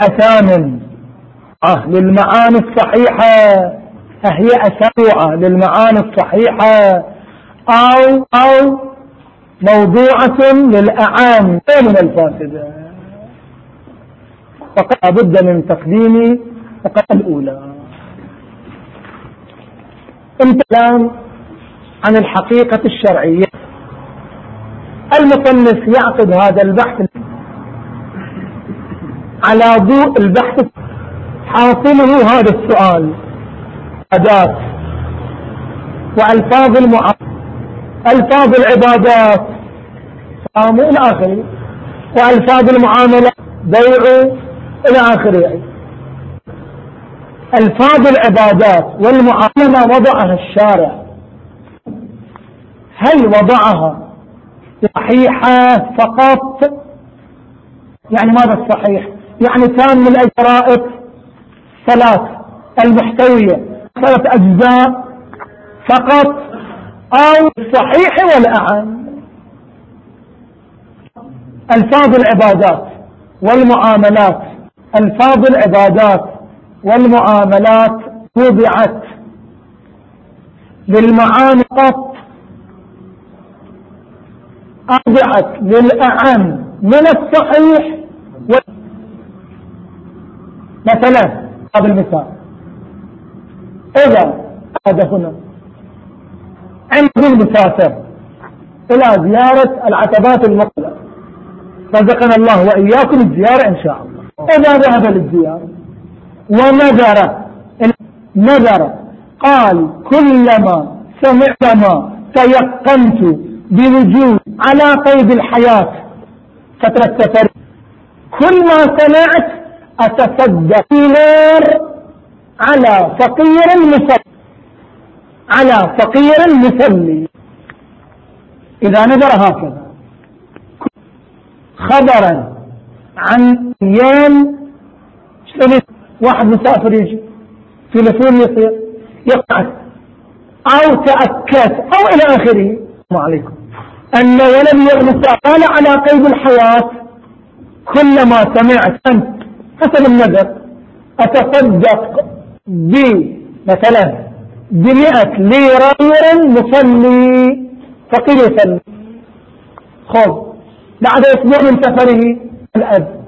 أثامن آه للمعاني الصحيحة. هي أسوعة للمعاني الصحيحة. أو أو موضوعة للأعام. من الفاسدة؟ فقد بد من تقديم فقط الأولى. كلام عن الحقيقة الشرعية. المصنف يعقد هذا البحث على ضوء البحث. حاصله هذا السؤال. أداة وألفاظ المعاملة ألفاظ العبادات. صام إلى آخره. وألفاظ المعاملة. بيع إلى آخره. ألفاظ العبادات والمعاملة وضعها الشارع. هل وضعها صحيحة فقط؟ يعني ماذا الصحيح؟ يعني كان من الأجرائف ثلاث المحتوية ثلاث أجزاء فقط أو الصحيح والأعم ألفاظ العبادات والمعاملات ألفاظ العبادات والمعاملات وضعت للمعاني قط أرجعت للأعم من الصحيح و... مثلا هذا المثال إذا هذا هنا عند مسافر إلى زيارة العتبات المقلة رزقنا الله وإياكم الزيارة إن شاء الله. إذا ذهب للزيارة ونذر نذر قال كلما سمعت تيقنت بوجود على قيد الحياة فترة سفر كل ما سمعت أتصدق نار على فقير مصلي على فقير مصلي إذا نذر هكذا. خبرا عن أيام واحد مسافر يجي. تلفون يصير. يقعد. أو تأكد. أو إلى آخره. السلام عليكم. أن ولد يغمس على قيد الحياة كلما سمعت أنت حسب النذر أتصدق ب مثلا بمئة ليرة مصلي فقير يصلي خذ بعد أسبوع من سفره الأب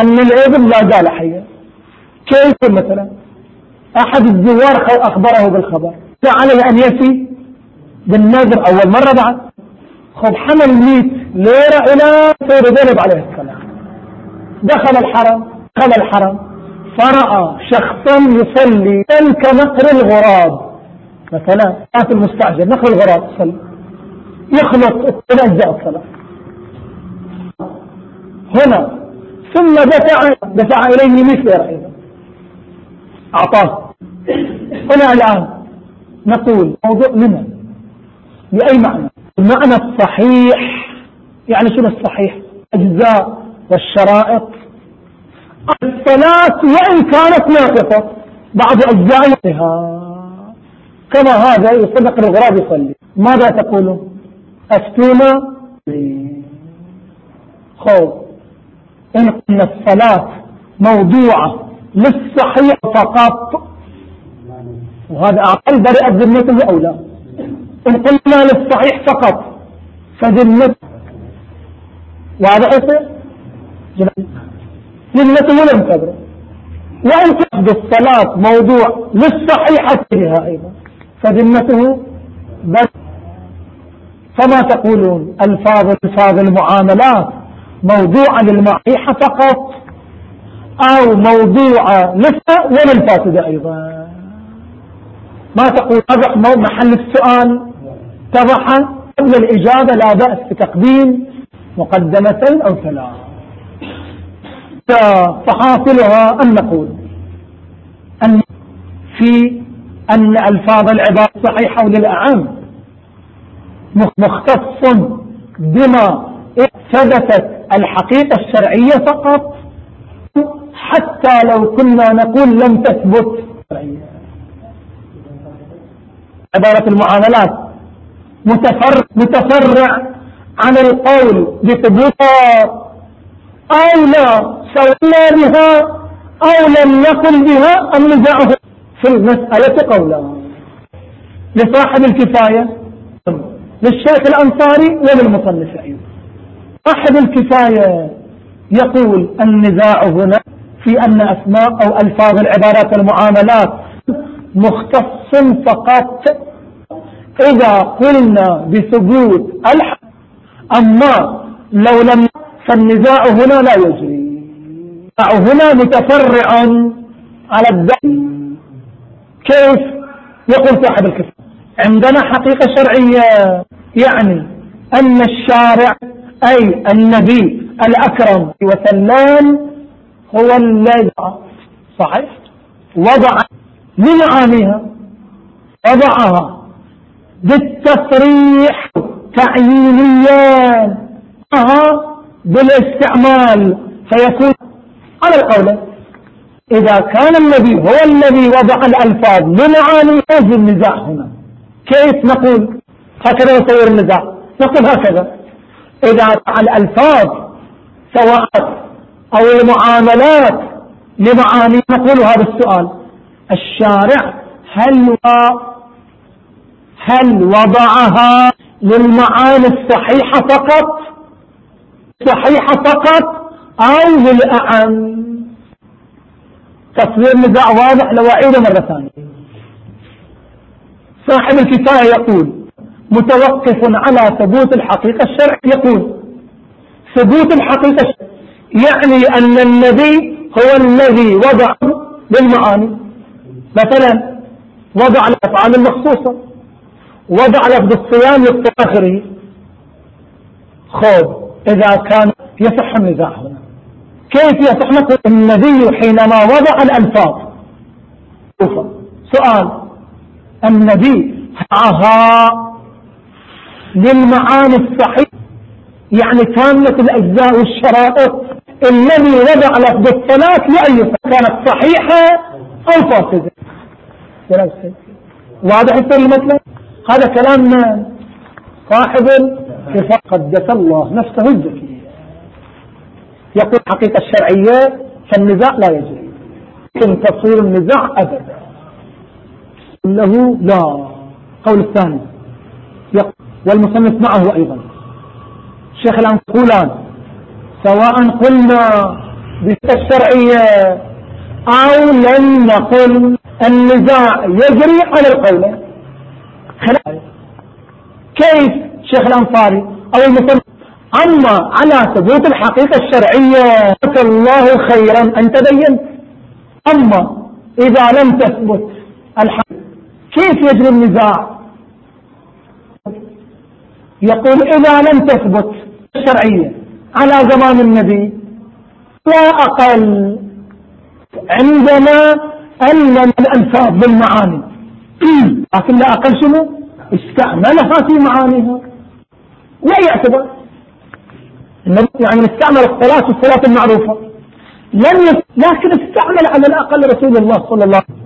أن الابن لا زال حيا. كيف مثلا؟ أحد الزوار أخبره بالخبر. عليه أن يفي بالنذر أول مرة بعد. خذ حمل 100 ليرة إلى سيد زينب عليه السلام. دخل الحرم. دخل الحرم فرأى شخصا يصلي كنقر الغراب. مثلا في المستعجل نقر الغراب يصلي يخلط أجزاء الصلاة هنا ثم دفع دفع إليه 100 ليرة أيضا أعطاه. هنا الآن نقول موضوع لمن بأي معنى؟ المعنى الصحيح يعني شنو الصحيح؟ أجزاء والشرائط. الصلاة وإن كانت ناقصة. بعض أجزائها كما هذا يصدق الغراب يصلي. ماذا تقولون أفتونا خوف. إن الصلاة موضوعة للصحيح فقط. وهذا أقل برئت ذمته أو لا إن قلنا للصحيح فقط فذمته وهذا يصير لم تبرئ وإن تحدث الصلاة موضوع للصحيحة فيها أيضا. فذمته بس. فما تقولون ألفاظ ألفاظ المعاملات موضوعة للمعيحة فقط أو موضوع لسه وللفاسدة أيضا. ما تقول أضح محل السؤال؟ تضح قبل الإجابة لا بأس بتقديم مقدمتين أو ثلاث فحاصلها أن نقول أن في أن ألفاظ العباد صحيحة للأعم مختص بما ثبتت الحقيقة الشرعية فقط حتى لو كنا نقول لم تثبت عبارة المعاملات. متفرع, متفرع عن القول بثبوتها أو لا. سوينا بها أو لم يقل بها النزاع في المسألة قولان لصاحب الكفاية للشيخ الأنصاري وللمصنف أيضا. صاحب الكفاية يقول النزاع هنا في أن أسماء أو ألفاظ العبارات المعاملات مختص فقط. إذا قلنا بثبوت الحق أما لو لم فالنزاع هنا لا يجري. هنا متفرع على الدين كيف؟ يقول صاحب الكفاية عندنا حقيقة شرعية يعني أن الشارع أي النبي الأكرم وسلام هو الذي صحيح؟ وضع لمعانيها وضعها بالتصريح تعيينيا بالاستعمال فيكون على القول. إذا كان النبي هو الذي وضع الألفاظ بمعاني يجب النزاع هنا كيف نقول؟ هكذا يصور النزاع. نقول هكذا. إذا الألفاظ سواء أو المعاملات لمعاني نقول هذا السؤال. الشارع هل هل وضعها للمعاني الصحيحة فقط؟ صحيحة فقط أو للأعم تصوير نزاع واضح لو أعيده مرة ثانية. صاحب الكفاية يقول متوقف على ثبوت الحقيقة الشرع يقول ثبوت الحقيقة الشرع يعني أن النبي هو الذي وضع بالمعاني مثلا وضع الأفعال المخصوصة وضع لفظ الصيام للتأخره خوض إذا كان يصح النزاع هنا كيف يصح نقول النبي حينما وضع الألفاظ؟ سؤال. النبي هاها للمعاني الصحيحة يعني كاملة الأجزاء والشرائط الذي وضع لفظ الصلاة لأي كانت صحيحة أو فاسدة. واضح يصير المثل هذا كلام صاحب قدس الله نفسه. الزكية يقول الحقيقة الشرعية فالنزاع لا يجري لكن تصوير النزاع أبدا. له لا. قول الثاني. والمصنف معه أيضا. الشيخ الآن يقولان سواء قلنا بالشرعية أو لم نقل النزاع يجري على القول. كيف شيخ الأنصاري أو المصنف أما على ثبوت الحقيقة الشرعية الله خيرا أن تبين. أما إذا لم تثبت الحقيقة كيف يجري النزاع؟ يقول إذا لم تثبت الشرعية على زمان النبي لا أقل عندنا أن الألفاظ بالمعاني. لكن لا أقل شنو؟ استعملها في معانيها. لا يعتبر. النبي يعني استعمل الصلاة والصلاة المعروفة. لم يس... لكن استعمل على الأقل رسول الله صلى الله عليه وسلم.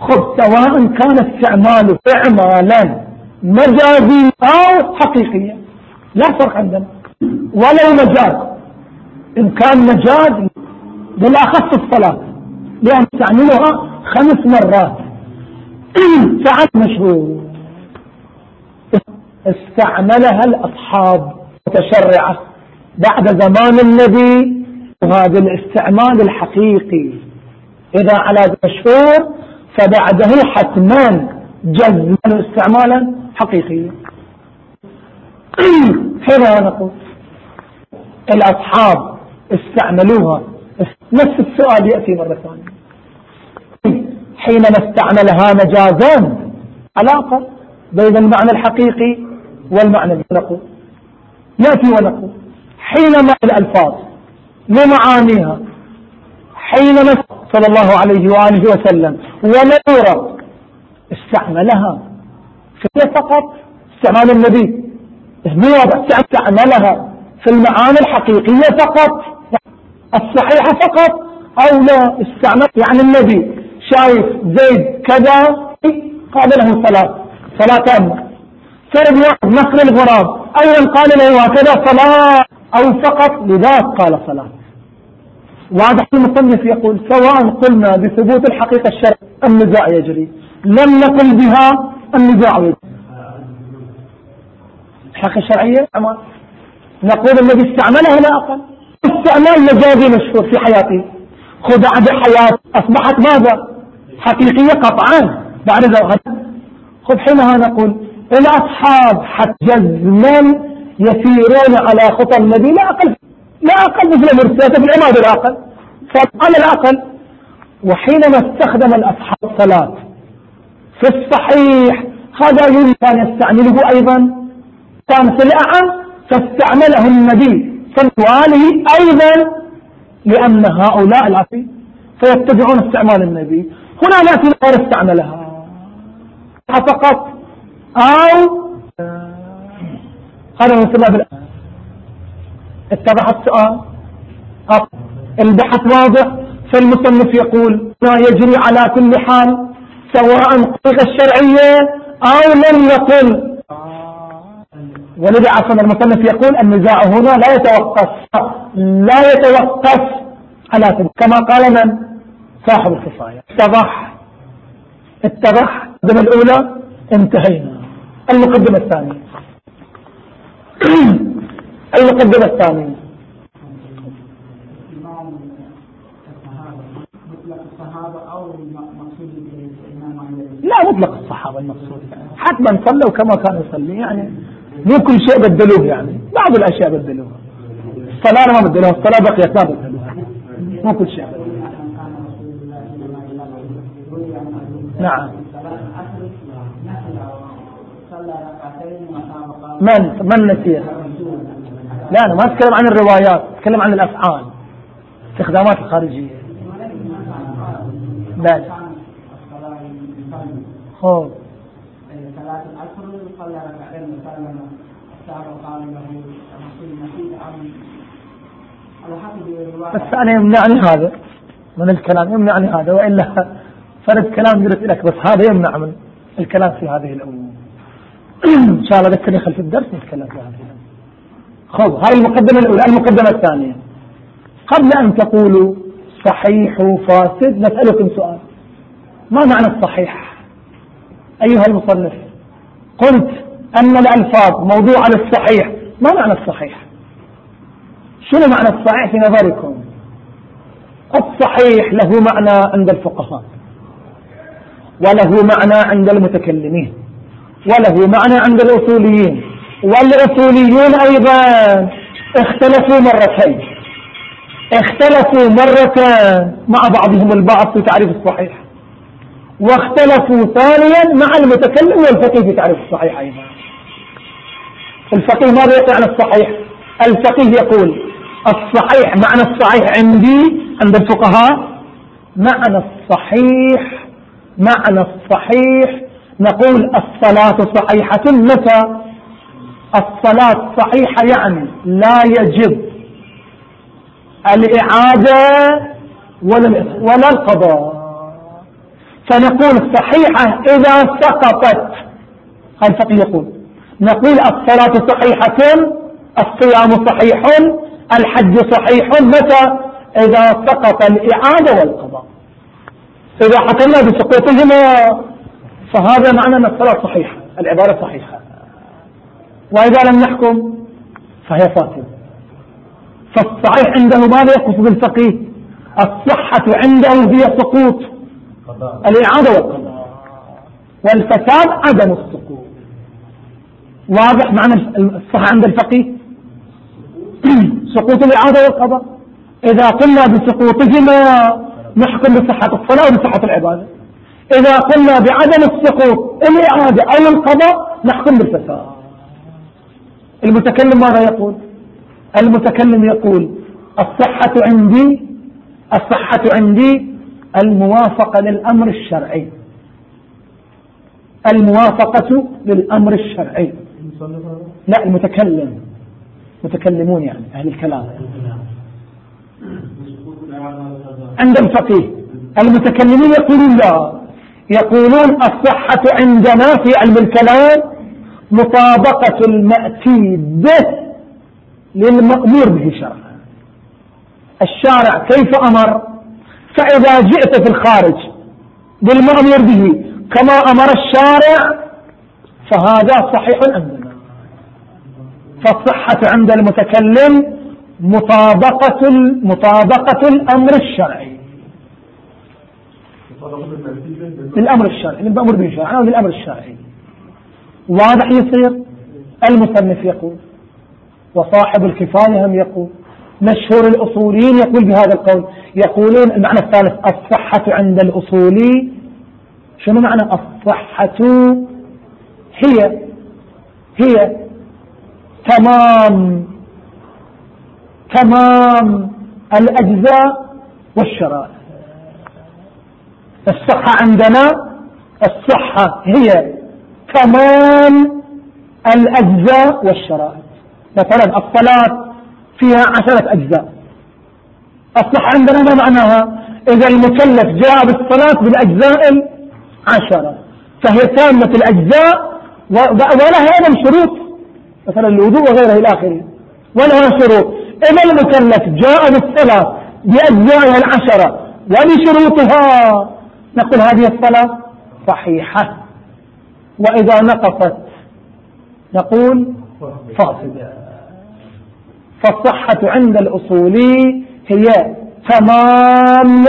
خذ سواء كان استعماله إعمالا مجازي أو حقيقيا. لا فرق عندنا. ولو مجاز. إن كان مجاز بالأخص الصلاة. لأن تعملها خمس مرات. فعل مشهور. استعملها الأصحاب متشرعة. بعد زمان النبي وهذا الاستعمال الحقيقي. إذا على مشهور فبعده حتما جزما استعمالا حقيقيا. هنا نقول الأصحاب استعملوها. نفس السؤال يأتي مرة ثانية. حينما استعملها مجازا علاقة بين المعنى الحقيقي والمعنى نقول. نأتي ونقول حينما الألفاظ لمعانيها حينما صلى الله عليه وآله وسلم ونورا استعملها. هي فقط استعمال النبي. مو استعملها في المعاني الحقيقية فقط. الصحيحة فقط. أو لا استعمل يعني النبي شايف زيد كذا قال له صلاة صلاة تامة فرد واحد نقل الغراب. أولا قال له هكذا صلاة. أو فقط لذاك قال صلاة. واضح المصنف يقول سواء قلنا بثبوت الحقيقة الشرعية النزاع يجري. لم نقل بها النزاع يجري. الحقيقة الشرعية نقول الذي استعملها لا أقل. استعمال مجازي مشهور في حياته. خدع بحياة أصبحت ماذا؟ حقيقية قطعا بعد ذلك. خذ حينها نقول الأصحاب حتى جزما يسيرون على خطى النبي لا أقل لا أقل مثل مرساته في العماد الأقل فعلى الأقل وحينما استخدم الأصحاب الصلاة في الصحيح هذا يمكن أن يستعمله أيضا كان في الأعم فاستعمله النبي صلى أيضا لأن هؤلاء العصي فيتبعون استعمال النبي. هنا نأتي غير استعملها. فقط أو هذا من سبب اتضح السؤال البحث واضح. فالمصنف يقول ما يجري على كل حال سواء الطريقة الشرعية أو لم يقل. ولذا عصم المصنف يقول النزاع هنا لا يتوقف. لا يتوقف. على كما قال من؟ صاحب الكفاية اتضح. اتضح. المقدمة الأولى انتهينا. المقدمة الثانية. المقدمة الثانية. لا مطلق الصحابة المقصود حتما صلوا كما كانوا يصلي يعني مو كل شيء بدلوه يعني. بعض الأشياء بدلوها. الصلاة ما بدلوها. الصلاة بقيت ما بدلوها. مو كل شيء. نعم. من من نسيها؟ لا أنا ما أتكلم عن الروايات أتكلم عن الأفعال. استخدامات الخارجية. لا. خوف. بس أنا يمنعني هذا. من الكلام؟ يمنعني هذا وإلا فرد كلام قلت لك بس هذا يمنع من الكلام في هذه الأمور. إن شاء الله ذكرني خلف الدرس نتكلم في هذه خذ هاي المقدمة الأولى. المقدمة الثانية. قبل أن تقولوا صحيح وفاسد نسألكم سؤال. ما معنى الصحيح؟ أيها المصنف قلت أن الألفاظ موضوع للصحيح. ما معنى الصحيح؟ شنو معنى الصحيح في نظركم؟ الصحيح له معنى عند الفقهاء وله معنى عند المتكلمين. وله معنى عند الأصوليين. والأصوليون أيضا اختلفوا مرتين. اختلفوا مرتين مع بعضهم البعض في تعريف الصحيح. واختلفوا ثانيا مع المتكلم والفقيه في تعريف الصحيح أيضا. الفقيه ماذا يقول عن الصحيح؟ الفقيه يقول الصحيح معنى الصحيح عندي عند الفقهاء. معنى الصحيح معنى الصحيح نقول الصلاة صحيحة متى؟ الصلاة صحيحة يعني لا يجب الإعادة ولا ولا القضاء. فنقول صحيحة إذا سقطت. الفقيه يقول. نقول الصلاة صحيحة الصيام صحيح الحج صحيح متى؟ إذا سقط الإعادة والقضاء. إذا حكمنا بسقوطهما فهذا معنى أن الصلاة صحيحة العبارة صحيحة. وإذا لم نحكم فهي فاسدة فالصحيح عنده ماذا يقف بالفقيه؟ الصحة عنده هي سقوط الإعادة والقضاء. والفساد عدم السقوط. واضح معنى الصحة عند الفقيه؟ سقوط الإعادة والقضاء. إذا قلنا بسقوطهما نحكم بصحة الصلاة وبصحة العبادة. إذا قلنا بعدم السقوط الإعادة أو القضاء نحكم بالفساد. المتكلم ماذا يقول؟ المتكلم يقول الصحة عندي الصحة عندي الموافقة للأمر الشرعي. الموافقة للأمر الشرعي. لا المتكلم. متكلمون يعني أهل الكلام. عند الفقيه المتكلمين يقولون لا. يقولون الصحة عندنا في علم الكلام مطابقة المأتي به للمأمور به شرعا. الشارع كيف أمر؟ فإذا جئت في الخارج بالمأمور به كما أمر الشارع فهذا صحيح عندنا فالصحة عند المتكلم مطابقة مطابقة الأمر الشرعي. للأمر الشرعي للأمر به الشرعي أو للأمر الشرعي. واضح يصير؟ المصنف يقول وصاحب الكفاية هم يقول مشهور الأصوليين يقول بهذا القول. يقولون المعنى الثالث الصحة عند الأصولي شنو معنى الصحة؟ هي هي تمام تمام الأجزاء والشرائع. الصحة عندنا الصحة هي تمام الأجزاء والشرائع مثلا الصلاة فيها عشرة أجزاء. الصحة عندنا ما معناها؟ إذا المكلف جاء بالصلاة بالأجزاء العشرة فهي تامة الأجزاء ولها أيضا شروط مثلا الوضوء وغيره إلى آخره ولها شروط. إذا المكلف جاء بالصلاة بأجزائها العشرة ولشروطها نقول هذه الصلاة صحيحة. وإذا نقصت نقول فاسدة فالصحة عند الأصولي هي تمام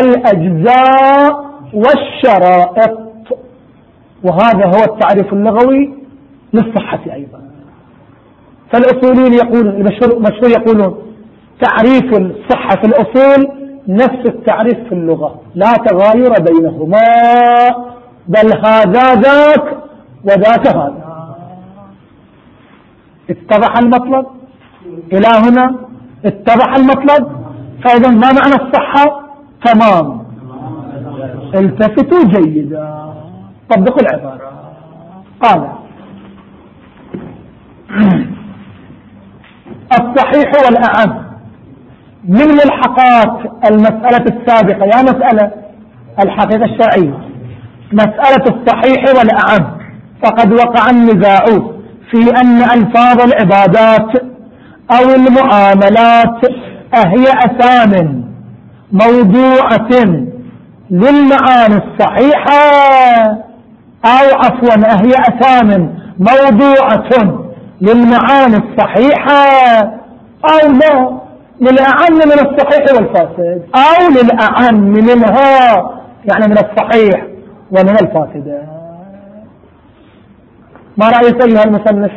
الأجزاء والشرائط. وهذا هو التعريف اللغوي للصحة أيضا. فالأصوليين يقولون المشهور يقولون تعريف الصحة في الأصول نفس التعريف في اللغة. لا تغاير بينهما. بل هذا ذاك وذاك هذا. اتضح المطلب؟ إلى هنا؟ اتضح المطلب؟ فإذا ما معنى الصحة؟ تمام. التفتوا جيدا. طبقوا العبارة. قال الصحيح والأعم. من ملحقات المسألة السابقة يا مسألة الحقيقة الشرعية. مسألة الصحيح والأعم. فقد وقع النزاع في أن ألفاظ العبادات أو المعاملات أهي أسام موضوعة للمعاني الصحيحة أو عفوا أهي أسام موضوعة للمعاني الصحيحة أو لا. للأعم من الصحيح والفاسد أو للأعم منها يعني من الصحيح ومن الفاسد. ما رأيك أيها المصنف؟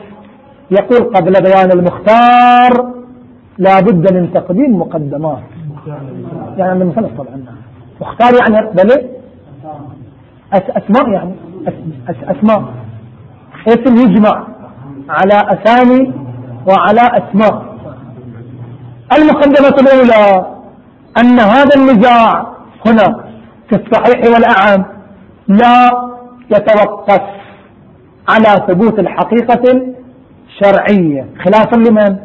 يقول قبل بيان المختار لا بد من تقديم مقدمات. يعني من المصنف طبعا. مختار يعني بل أسماء يعني أسماء. اسم يجمع على أسامي وعلى أسماء. المقدمة الأولى أن هذا النزاع هنا في الصحيح والأعم لا يتوقف على ثبوت الحقيقة الشرعية. خلافا لمن؟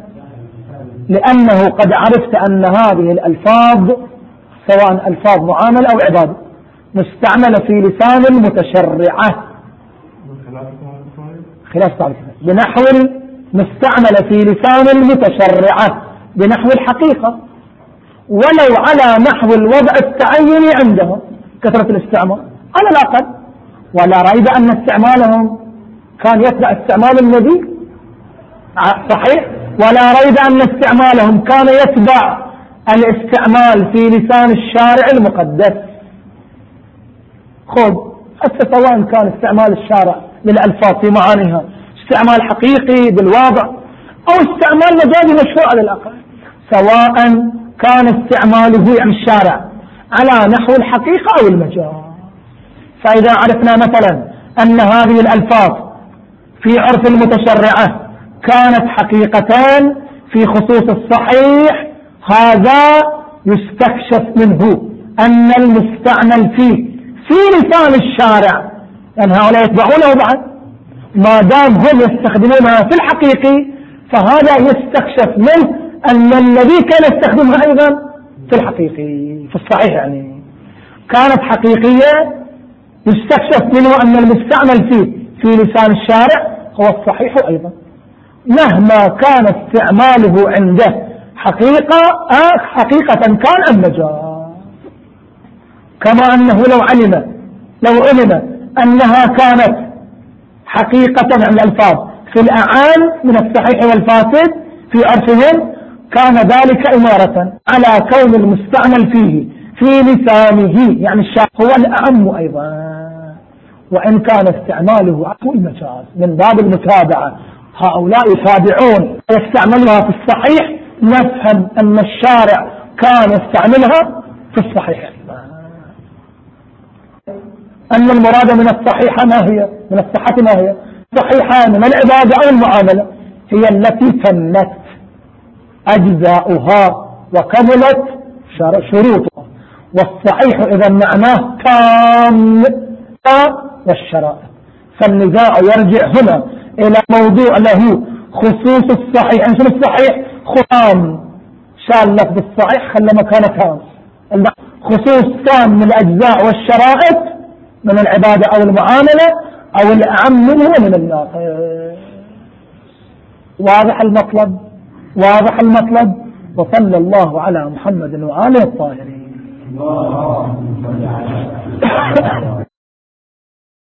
لأنه قد عرفت أن هذه الألفاظ سواء ألفاظ معاملة أو عبادة مستعملة في لسان المتشرعة. خلاف تعرف بنحو مستعملة في لسان المتشرعة. بنحو الحقيقة ولو على نحو الوضع التعيني عندهم كثرة الاستعمال على الأقل ولا ريب أن استعمالهم كان يتبع استعمال النبي. صحيح؟ ولا ريب أن استعمالهم كان يتبع الاستعمال في لسان الشارع المقدس. خذ حتى سواء كان استعمال الشارع للألفاظ في معانيها استعمال حقيقي بالواضع أو استعمال مجازي مشروع على الأقل سواء كان استعماله يعني الشارع على نحو الحقيقة أو المجاز فإذا عرفنا مثلا أن هذه الألفاظ في عرف المتشرعة كانت حقيقتان في خصوص الصحيح هذا يستكشف منه أن المستعمل فيه في لسان الشارع. لأن هؤلاء يتبعونه بعد. ما دام هم يستخدمونها في الحقيقي فهذا يستكشف منه أن الذي كان يستخدمها أيضا في الحقيقي في الصحيح يعني. كانت حقيقية يستكشف منه أن المستعمل فيه في لسان الشارع هو الصحيح أيضا. مهما كان استعماله عنده حقيقة آه حقيقة كان أم كما أنه لو علم لو علم أنها كانت حقيقة عن الألفاظ في الأعان من الصحيح والفاسد في عرفهم كان ذلك إمارة على كون المستعمل فيه في لسانه يعني الشاعر هو الأعم أيضا. وإن كان استعماله عفو المجاز من باب المتابعة هؤلاء يتابعون. يستعملها في الصحيح نفهم أن الشارع كان يستعملها في الصحيح. أن المراد من الصحيحة ما هي؟ من الصحة ما هي؟ صحيحان من العبادة أو المعاملة هي التي تمت أجزاؤها وكملت شروطها. والصحيح إذا معناه تام والشرائع. فالنزاع يرجع هنا إلى موضوع له خصوص الصحيح. أنت الصحيح خام. شال لك بالصحيح خلى مكانه تام خصوص تام من الأجزاء والشرائط من العبادة أو المعاملة أو الأعم منه ومن الناقص. واضح المطلب؟ واضح المطلب؟ وصلى الله على محمد وآله الطاهرين.